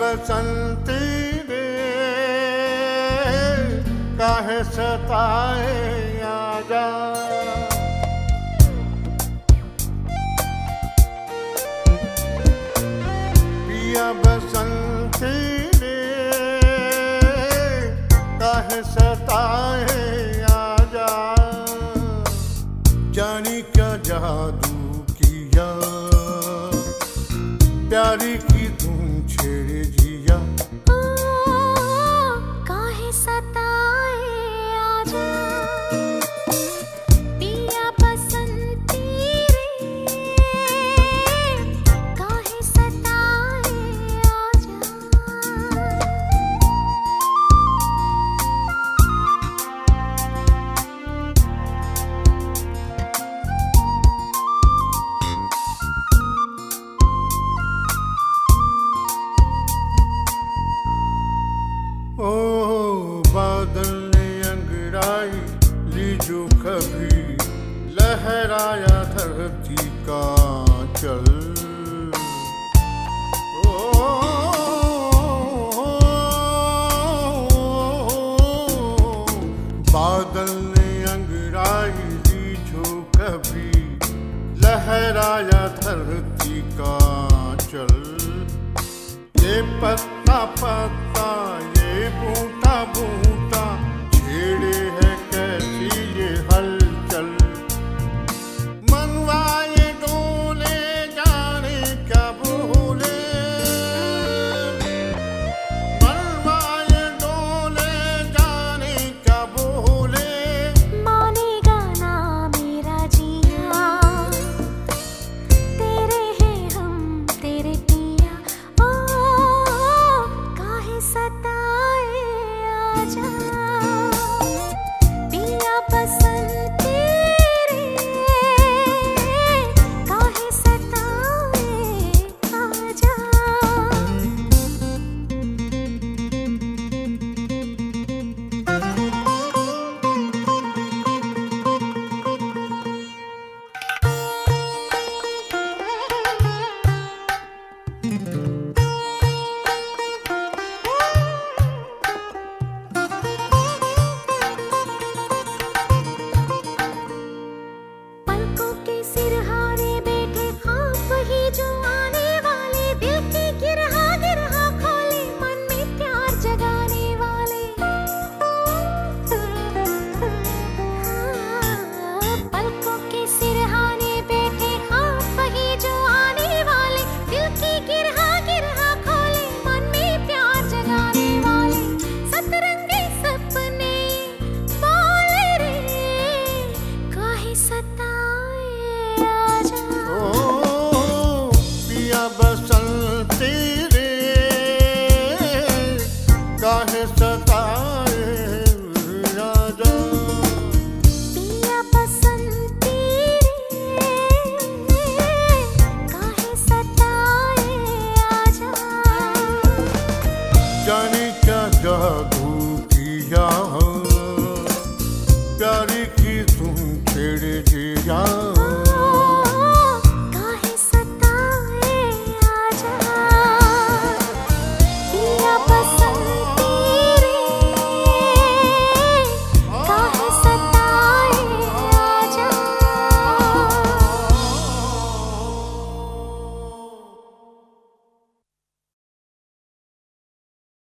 बसंती रे कह सताए आजा। पिया बसंती रे कह सताए आजा। जानी क्या जादू किया। प्यारी की धूम queridinha बदन ने अंगड़ाई, ली जो कभी लहराया धरती का चल। बादल ने अंगड़ाई, ली जो कभी लहराया धरती का चल। ये पत्ता पत्ता, ये बूटा